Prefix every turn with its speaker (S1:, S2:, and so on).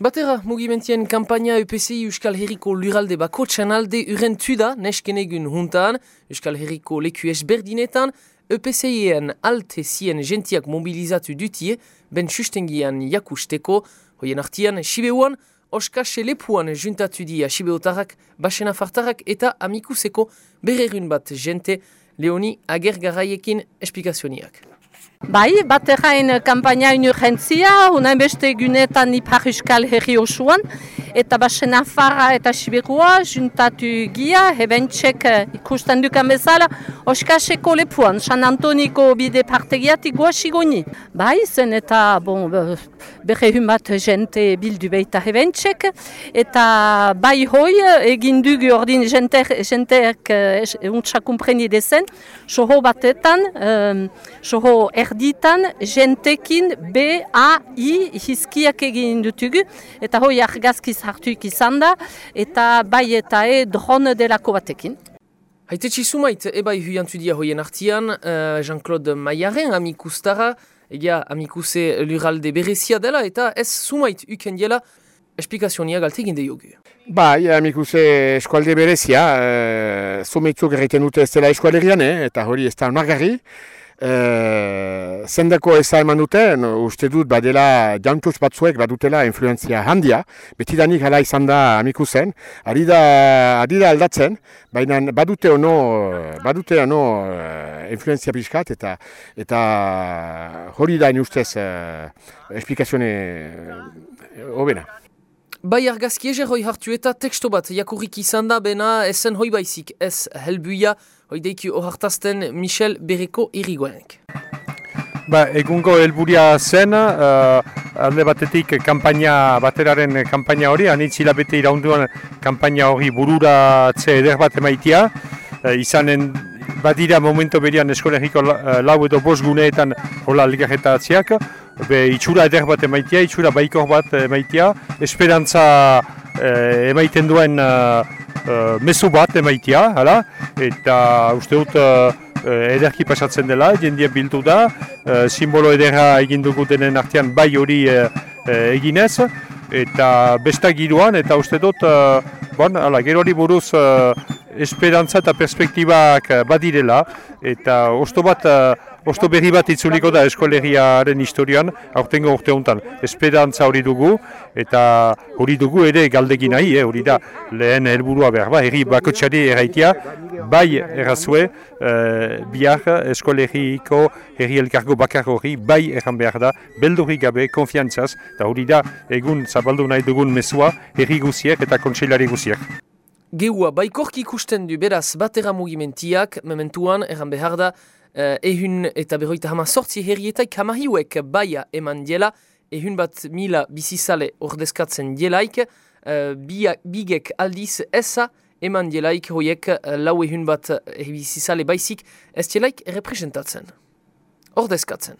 S1: Batera, mugimentien kampaina EPCI Euskal Herriko luralde bako txanalde urentu da neskenegun juntan, Euskal Herriko leku esberdinetan, EPCI-en alte zien gentiak mobilizatu dutie, ben sustengian jakusteko, hoien artian, Sibeuan, Oskase lepuan juntatu dia Sibeotarrak, Basena Fartarrak eta Amikuseko bererun bat jente, Leoni Agergaraiekin esplikazioniak.
S2: Bai, bat errain kampaina inurgentzia, unain beste egunetan ipar euskal herri osuan, eta basen afarra eta siberua, juntatu gia, hebentxek ikusten dukan bezala, oskaseko lepuan, San Antoniko bide partegiatik guasigoni. Bai, zen eta, bon, berre bat jente bildu behita hebentxek, eta bai hoi, egin dugu ordin jenteak, jenteak untsakumpreni dezen, soho batetan, um, soho erditan, jentekin B, A, I, hizkiak egin dutugu, eta hoi argazkiz hartuik izan da, eta bai eta e drone delako batekin.
S1: Haite txizumait, ebai huiantu dia hoien artian, uh, Jean-Claude Maillaren amikustara, egia amikuse luralde berezia dela, eta ez sumait uken diela, esplikazionia galte egin diogu.
S3: Bai, amikuse eskualde berezia, uh, sumaitzuk egiten dute ez dela eskualerian, eh, eta hori ez da onargarri, E, zendako eza eman duten, uste dut badela jantuz batzuek badutela influenzia handia, betidanik hala izan da amiku zen, ari da, ari da aldatzen, baina badute ono, badute ono uh, influenzia pixkat eta eta hori da ustez uh, esplikazione hobena.
S1: Bai argazki ezer hoi hartu eta teksto bat jakurrik izan da bena esen hoi baizik ez helbuia. Hoi deiki ohartazten Michel Bereko irigoenek.
S4: Ba, egungo helburia zen, uh, alde batetik kampaina, bateraren kampaina hori, anitz hilabete iraunduan kampaina hori bururatze eder bat emaitia, uh, izanen badira momento berian eskolegiko lau edo bos guneetan hola ligajetatziak, be itxura eder bat emaitia, itxura baikor bat emaitia, esperantza eh, emaiten duen uh, mezu bat emaitia, hala? eta uste dut uh, ederki pasatzen dela, jendien bildu da, uh, simbolo edera egin dugu denen artean bai hori uh, eginez, eta besta giroan, eta uste dut, uh, bon, ala, gero hori buruz esperantza eta perspektibak badirela, eta osto bat Osto berri bat itzuliko da eskolegiaren historian, aurtengo urte honetan. Esperantza hori dugu, eta hori dugu ere galdegin nahi, eh, hori da lehen helburua behar ba, herri bakotxari erraitia, bai errazue, eh, bihar eskolegiko herri elkargo bakar hori, bai erran behar da, beldurri gabe, konfiantzaz, eta hori da egun zabaldu nahi dugun mesua herri guziek eta kontseilari guziek.
S1: Geua, baikorki ikusten du beraz batera mugimentiak, mementuan, erran behar da, uh, ehun eta berroita hama sortzi herrietaik hamahiuek baia eman diela, ehun bat mila bizizale ordezkatzen dielaik, uh, bigek aldiz eza eman dielaik hoiek uh, lau ehun bat bizizale baizik ez dielaik representatzen. Ordezkatzen.